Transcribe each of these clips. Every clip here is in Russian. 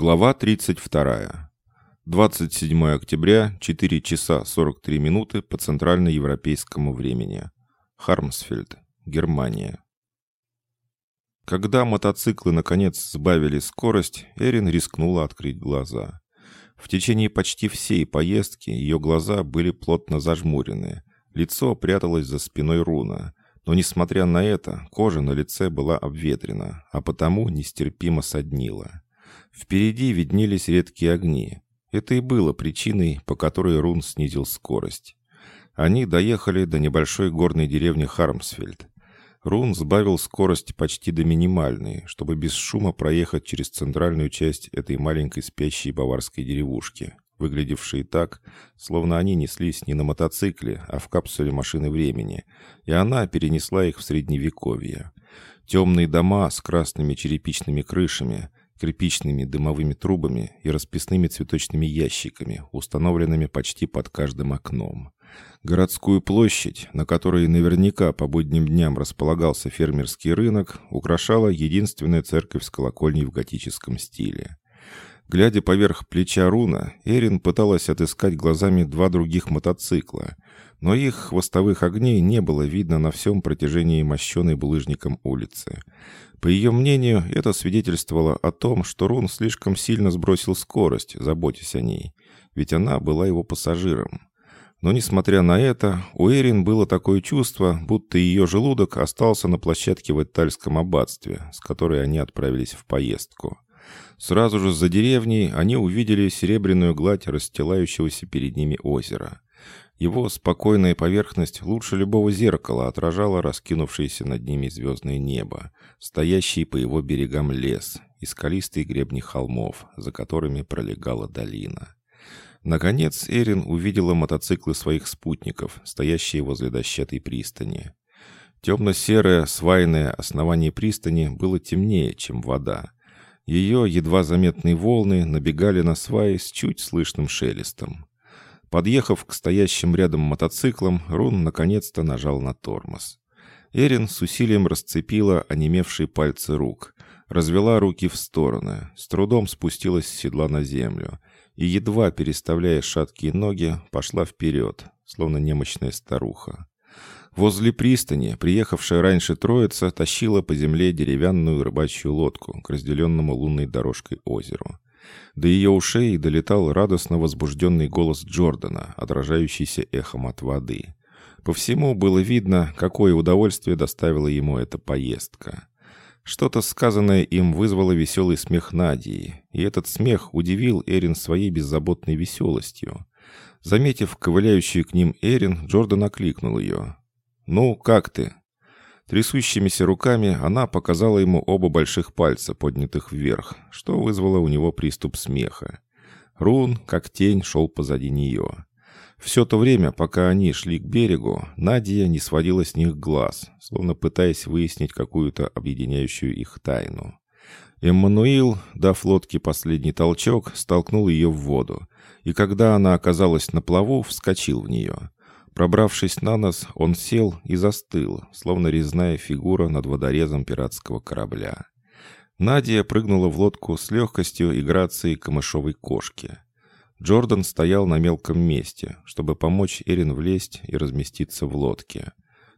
Глава 32. 27 октября, 4 часа 43 минуты по центральноевропейскому времени. Хармсфельд, Германия. Когда мотоциклы наконец сбавили скорость, Эрин рискнула открыть глаза. В течение почти всей поездки ее глаза были плотно зажмурены. Лицо пряталось за спиной руна. Но, несмотря на это, кожа на лице была обветрена, а потому нестерпимо соднила. Впереди виднелись редкие огни. Это и было причиной, по которой Рун снизил скорость. Они доехали до небольшой горной деревни Хармсфельд. Рун сбавил скорость почти до минимальной, чтобы без шума проехать через центральную часть этой маленькой спящей баварской деревушки, выглядевшей так, словно они неслись не на мотоцикле, а в капсуле машины времени, и она перенесла их в Средневековье. Темные дома с красными черепичными крышами, кирпичными дымовыми трубами и расписными цветочными ящиками, установленными почти под каждым окном. Городскую площадь, на которой наверняка по будним дням располагался фермерский рынок, украшала единственная церковь с колокольней в готическом стиле. Глядя поверх плеча Руна, Эрин пыталась отыскать глазами два других мотоцикла, но их хвостовых огней не было видно на всем протяжении мощенной булыжником улицы. По ее мнению, это свидетельствовало о том, что Рун слишком сильно сбросил скорость, заботясь о ней, ведь она была его пассажиром. Но, несмотря на это, у Эрин было такое чувство, будто ее желудок остался на площадке в Этальском аббатстве, с которой они отправились в поездку. Сразу же за деревней они увидели серебряную гладь расстилающегося перед ними озера. Его спокойная поверхность лучше любого зеркала отражала раскинувшееся над ними звездное небо, стоящий по его берегам лес и скалистые гребни холмов, за которыми пролегала долина. Наконец Эрин увидела мотоциклы своих спутников, стоящие возле дощатой пристани. Темно-серое свайное основание пристани было темнее, чем вода. Ее едва заметные волны набегали на сваи с чуть слышным шелестом. Подъехав к стоящим рядом мотоциклам, Рун наконец-то нажал на тормоз. Эрин с усилием расцепила онемевшие пальцы рук, развела руки в стороны, с трудом спустилась с седла на землю и, едва переставляя шаткие ноги, пошла вперед, словно немощная старуха. Возле пристани, приехавшая раньше троица, тащила по земле деревянную рыбачью лодку к разделенному лунной дорожкой озеру. До ее ушей долетал радостно возбужденный голос Джордана, отражающийся эхом от воды. По всему было видно, какое удовольствие доставила ему эта поездка. Что-то сказанное им вызвало веселый смех Надии, и этот смех удивил Эрин своей беззаботной веселостью. Заметив ковыляющую к ним Эрин, Джордан окликнул ее. «Ну, как ты?» Трясущимися руками она показала ему оба больших пальца, поднятых вверх, что вызвало у него приступ смеха. Рун, как тень, шел позади нее. Все то время, пока они шли к берегу, Надя не сводила с них глаз, словно пытаясь выяснить какую-то объединяющую их тайну. Эммануил, дав лодке последний толчок, столкнул ее в воду, и когда она оказалась на плаву, вскочил в нее. Пробравшись на нос, он сел и застыл, словно резная фигура над водорезом пиратского корабля. Надя прыгнула в лодку с легкостью и грацией камышовой кошки. Джордан стоял на мелком месте, чтобы помочь Эрин влезть и разместиться в лодке.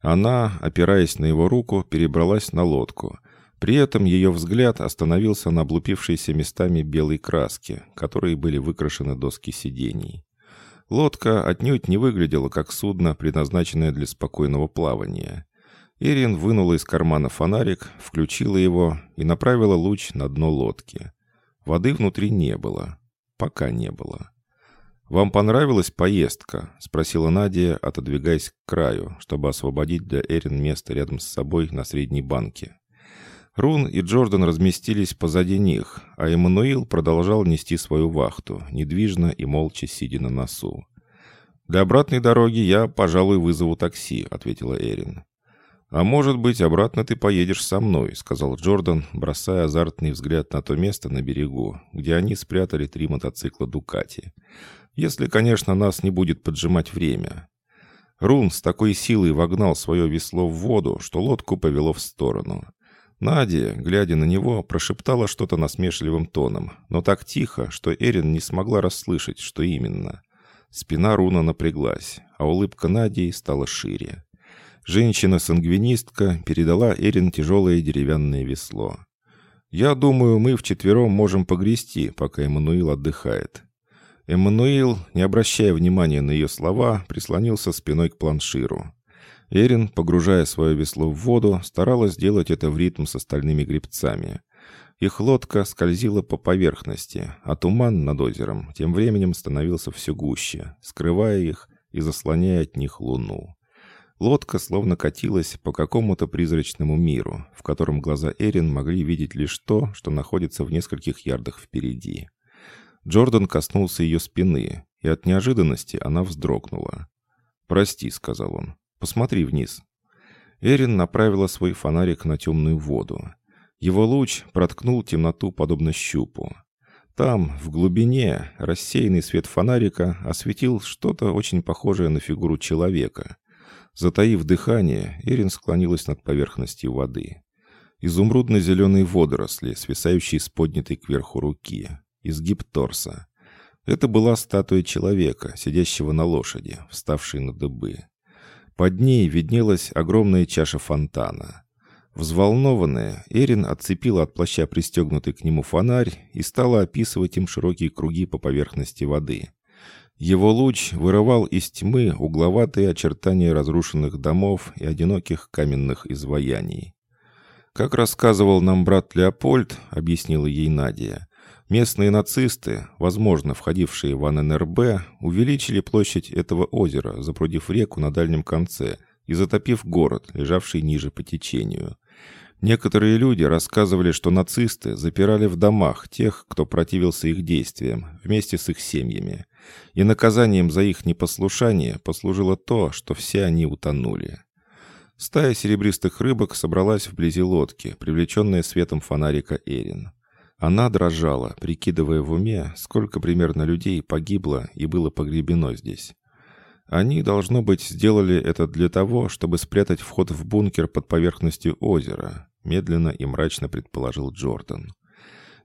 Она, опираясь на его руку, перебралась на лодку. При этом ее взгляд остановился на облупившейся местами белой краски, которые были выкрашены доски сидений. Лодка отнюдь не выглядела как судно, предназначенное для спокойного плавания. Ирин вынула из кармана фонарик, включила его и направила луч на дно лодки. Воды внутри не было. Пока не было. «Вам понравилась поездка?» — спросила Надя, отодвигаясь к краю, чтобы освободить для Эрин место рядом с собой на средней банке. Рун и Джордан разместились позади них, а Эммануил продолжал нести свою вахту, недвижно и молча сидя на носу. «Для обратной дороги я, пожалуй, вызову такси», — ответила Эрин. «А может быть, обратно ты поедешь со мной», — сказал Джордан, бросая азартный взгляд на то место на берегу, где они спрятали три мотоцикла «Дукати». «Если, конечно, нас не будет поджимать время». Рун с такой силой вогнал свое весло в воду, что лодку повело в сторону. Надя, глядя на него, прошептала что-то насмешливым тоном, но так тихо, что Эрин не смогла расслышать, что именно. Спина Руна напряглась, а улыбка Нади стала шире. Женщина-сангвинистка передала Эрин тяжелое деревянное весло. «Я думаю, мы вчетвером можем погрести, пока Эммануил отдыхает». Эммануил, не обращая внимания на ее слова, прислонился спиной к планширу. Эрин, погружая свое весло в воду, старалась сделать это в ритм с остальными гребцами. Их лодка скользила по поверхности, а туман над озером тем временем становился все гуще, скрывая их и заслоняя от них луну. Лодка словно катилась по какому-то призрачному миру, в котором глаза Эрин могли видеть лишь то, что находится в нескольких ярдах впереди. Джордан коснулся ее спины, и от неожиданности она вздрогнула. «Прости», — сказал он, — «посмотри вниз». Эрин направила свой фонарик на темную воду. Его луч проткнул темноту подобно щупу. Там, в глубине, рассеянный свет фонарика осветил что-то очень похожее на фигуру человека. Затаив дыхание, Эрин склонилась над поверхностью воды. Изумрудно-зеленые водоросли, свисающие с поднятой кверху руки изгиб торса. Это была статуя человека, сидящего на лошади, вставшей на дыбы. Под ней виднелась огромная чаша фонтана. Взволнованная, Эрин отцепила от плаща пристегнутый к нему фонарь и стала описывать им широкие круги по поверхности воды. Его луч вырывал из тьмы угловатые очертания разрушенных домов и одиноких каменных изваяний. «Как рассказывал нам брат Леопольд», — объяснила ей Надя, Местные нацисты, возможно, входившие в АННРБ, увеличили площадь этого озера, запрудив реку на дальнем конце и затопив город, лежавший ниже по течению. Некоторые люди рассказывали, что нацисты запирали в домах тех, кто противился их действиям, вместе с их семьями. И наказанием за их непослушание послужило то, что все они утонули. Стая серебристых рыбок собралась вблизи лодки, привлеченная светом фонарика Эрин. Она дрожала, прикидывая в уме, сколько примерно людей погибло и было погребено здесь. Они, должно быть, сделали это для того, чтобы спрятать вход в бункер под поверхностью озера, медленно и мрачно предположил Джордан.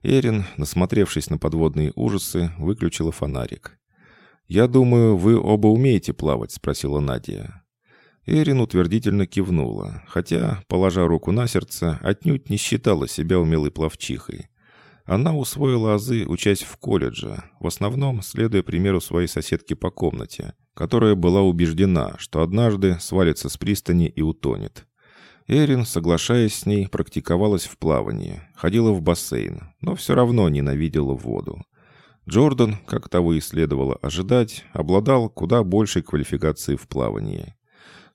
Эрин, насмотревшись на подводные ужасы, выключила фонарик. «Я думаю, вы оба умеете плавать?» — спросила Надя. Эрин утвердительно кивнула, хотя, положа руку на сердце, отнюдь не считала себя умелой пловчихой. Она усвоила азы, учась в колледже, в основном следуя примеру своей соседки по комнате, которая была убеждена, что однажды свалится с пристани и утонет. Эрин, соглашаясь с ней, практиковалась в плавании, ходила в бассейн, но все равно ненавидела воду. Джордан, как того и следовало ожидать, обладал куда большей квалификацией в плавании.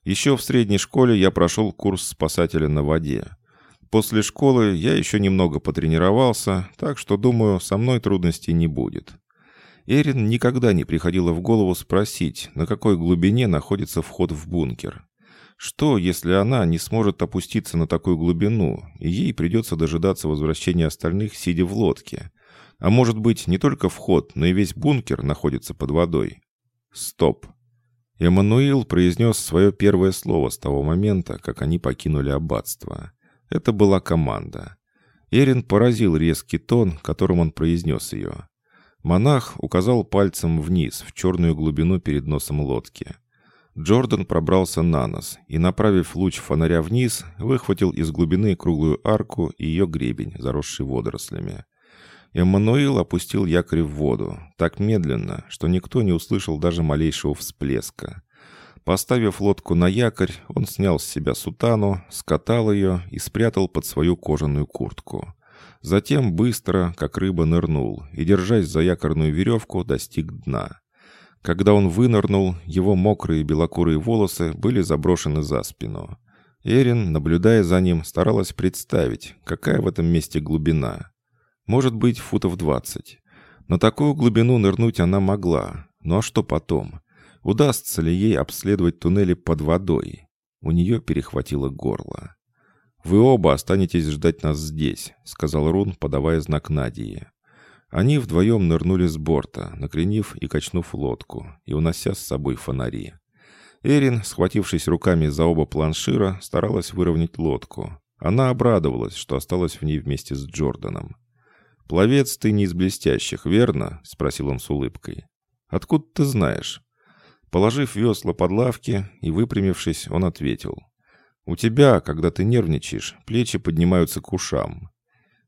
Еще в средней школе я прошел курс спасателя на воде. После школы я еще немного потренировался, так что, думаю, со мной трудностей не будет. Эрин никогда не приходило в голову спросить, на какой глубине находится вход в бункер. Что, если она не сможет опуститься на такую глубину, и ей придется дожидаться возвращения остальных, сидя в лодке? А может быть, не только вход, но и весь бункер находится под водой? Стоп. Эммануил произнес свое первое слово с того момента, как они покинули аббатство. Это была команда. Эрин поразил резкий тон, которым он произнес ее. Монах указал пальцем вниз, в черную глубину перед носом лодки. Джордан пробрался на нос и, направив луч фонаря вниз, выхватил из глубины круглую арку и ее гребень, заросший водорослями. Эммануил опустил якорь в воду, так медленно, что никто не услышал даже малейшего всплеска. Поставив лодку на якорь, он снял с себя сутану, скатал ее и спрятал под свою кожаную куртку. Затем быстро, как рыба, нырнул и, держась за якорную веревку, достиг дна. Когда он вынырнул, его мокрые белокурые волосы были заброшены за спину. Эрин, наблюдая за ним, старалась представить, какая в этом месте глубина. Может быть, футов двадцать. На такую глубину нырнуть она могла. Ну а что потом? Удастся ли ей обследовать туннели под водой? У нее перехватило горло. «Вы оба останетесь ждать нас здесь», — сказал Рун, подавая знак Надии. Они вдвоем нырнули с борта, накренив и качнув лодку, и унося с собой фонари. Эрин, схватившись руками за оба планшира, старалась выровнять лодку. Она обрадовалась, что осталась в ней вместе с Джорданом. «Пловец ты не из блестящих, верно?» — спросил он с улыбкой. «Откуда ты знаешь?» Положив весла под лавки и выпрямившись, он ответил. «У тебя, когда ты нервничаешь, плечи поднимаются к ушам».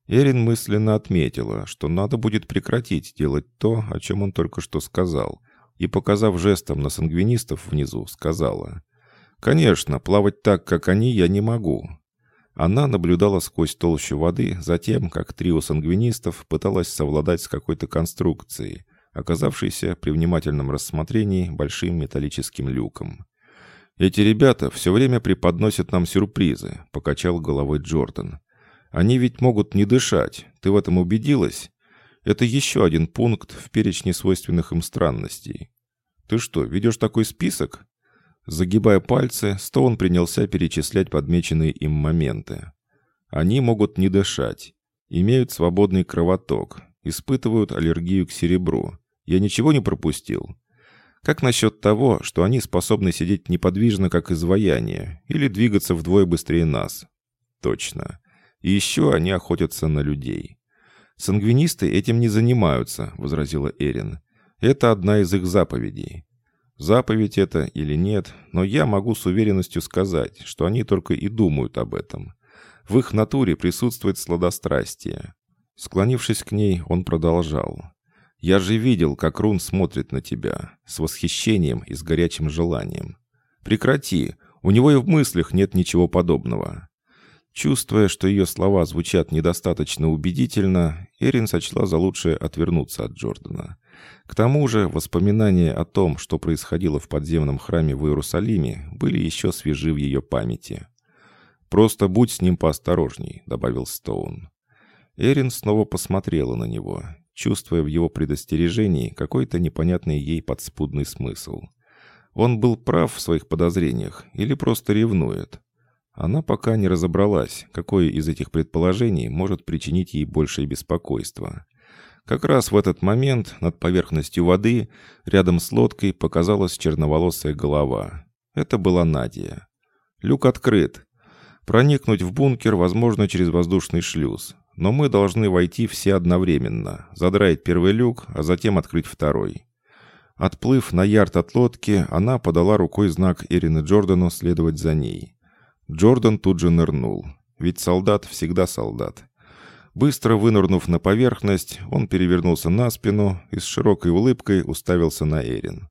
Эрин мысленно отметила, что надо будет прекратить делать то, о чем он только что сказал, и, показав жестом на сангвинистов внизу, сказала. «Конечно, плавать так, как они, я не могу». Она наблюдала сквозь толщу воды за тем, как трио сангвинистов пыталась совладать с какой-то конструкцией, оказавшейся при внимательном рассмотрении большим металлическим люком. «Эти ребята все время преподносят нам сюрпризы», — покачал головой Джордан. «Они ведь могут не дышать. Ты в этом убедилась? Это еще один пункт в перечне свойственных им странностей. Ты что, ведешь такой список?» Загибая пальцы, Стоун принялся перечислять подмеченные им моменты. Они могут не дышать, имеют свободный кровоток, испытывают аллергию к серебру. Я ничего не пропустил. Как насчет того, что они способны сидеть неподвижно, как изваяние, или двигаться вдвое быстрее нас? Точно. И еще они охотятся на людей. «Сангвинисты этим не занимаются», — возразила Эрин. «Это одна из их заповедей. Заповедь это или нет, но я могу с уверенностью сказать, что они только и думают об этом. В их натуре присутствует сладострастие. Склонившись к ней, он продолжал. «Я же видел, как Рун смотрит на тебя, с восхищением и с горячим желанием. Прекрати, у него и в мыслях нет ничего подобного». Чувствуя, что ее слова звучат недостаточно убедительно, Эрин сочла за лучшее отвернуться от Джордана. К тому же воспоминания о том, что происходило в подземном храме в Иерусалиме, были еще свежи в ее памяти. «Просто будь с ним поосторожней», — добавил Стоун. Эрин снова посмотрела на него, чувствуя в его предостережении какой-то непонятный ей подспудный смысл. Он был прав в своих подозрениях или просто ревнует? Она пока не разобралась, какое из этих предположений может причинить ей большее беспокойство. Как раз в этот момент над поверхностью воды, рядом с лодкой, показалась черноволосая голова. Это была Надя. Люк открыт. Проникнуть в бункер возможно через воздушный шлюз, но мы должны войти все одновременно, задраить первый люк, а затем открыть второй. Отплыв на ярд от лодки, она подала рукой знак Эрины Джордану следовать за ней. Джордан тут же нырнул, ведь солдат всегда солдат. Быстро вынырнув на поверхность, он перевернулся на спину и с широкой улыбкой уставился на Эрин.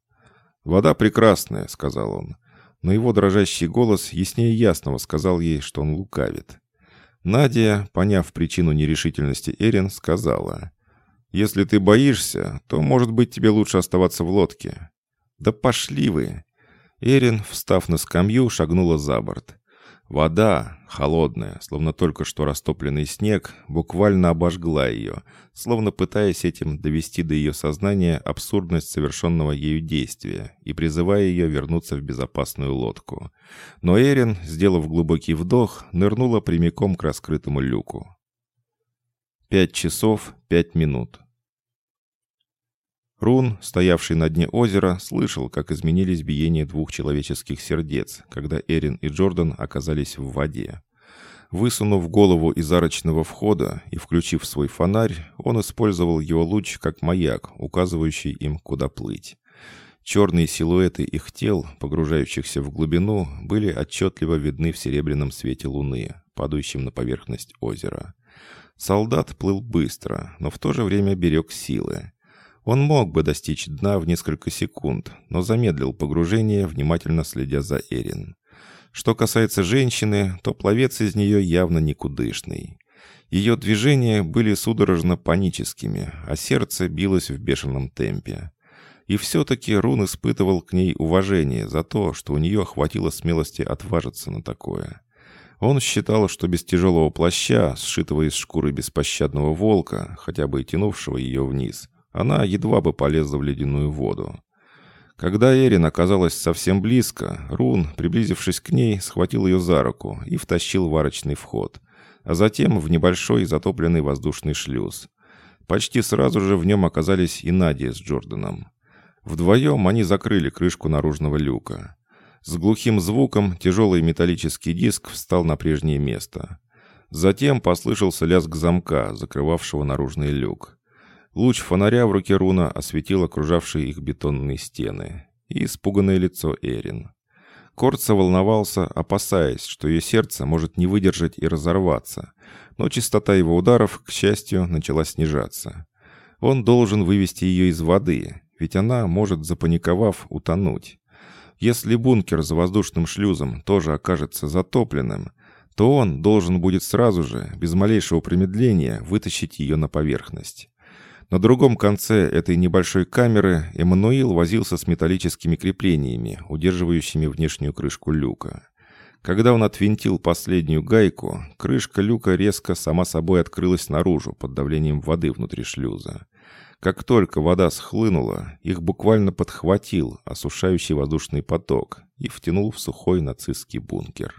«Вода прекрасная», — сказал он, но его дрожащий голос яснее ясного сказал ей, что он лукавит. Надя, поняв причину нерешительности Эрин, сказала, «Если ты боишься, то, может быть, тебе лучше оставаться в лодке». «Да пошли вы!» Эрин, встав на скамью, шагнула за борт. Вода, холодная, словно только что растопленный снег, буквально обожгла ее, словно пытаясь этим довести до ее сознания абсурдность совершенного ею действия и призывая ее вернуться в безопасную лодку. Но Эрин, сделав глубокий вдох, нырнула прямиком к раскрытому люку. Пять часов пять минут. Рун, стоявший на дне озера, слышал, как изменились биения двух человеческих сердец, когда Эрин и Джордан оказались в воде. Высунув голову из арочного входа и включив свой фонарь, он использовал его луч как маяк, указывающий им, куда плыть. Черные силуэты их тел, погружающихся в глубину, были отчетливо видны в серебряном свете луны, падающем на поверхность озера. Солдат плыл быстро, но в то же время берег силы. Он мог бы достичь дна в несколько секунд, но замедлил погружение, внимательно следя за Эрин. Что касается женщины, то пловец из нее явно никудышный. Ее движения были судорожно-паническими, а сердце билось в бешеном темпе. И все-таки Рун испытывал к ней уважение за то, что у нее хватило смелости отважиться на такое. Он считал, что без тяжелого плаща, сшитого из шкуры беспощадного волка, хотя бы и тянувшего ее вниз, она едва бы полезла в ледяную воду. Когда Эрин оказалась совсем близко, Рун, приблизившись к ней, схватил ее за руку и втащил в арочный вход, а затем в небольшой затопленный воздушный шлюз. Почти сразу же в нем оказались и Надя с Джорданом. Вдвоем они закрыли крышку наружного люка. С глухим звуком тяжелый металлический диск встал на прежнее место. Затем послышался лязг замка, закрывавшего наружный люк. Луч фонаря в руке Руна осветил окружавшие их бетонные стены и испуганное лицо Эрин. Корца волновался, опасаясь, что ее сердце может не выдержать и разорваться, но частота его ударов, к счастью, начала снижаться. Он должен вывести ее из воды, ведь она может, запаниковав, утонуть. Если бункер за воздушным шлюзом тоже окажется затопленным, то он должен будет сразу же, без малейшего промедления, вытащить ее на поверхность. На другом конце этой небольшой камеры Эммануил возился с металлическими креплениями, удерживающими внешнюю крышку люка. Когда он отвинтил последнюю гайку, крышка люка резко сама собой открылась наружу под давлением воды внутри шлюза. Как только вода схлынула, их буквально подхватил осушающий воздушный поток и втянул в сухой нацистский бункер.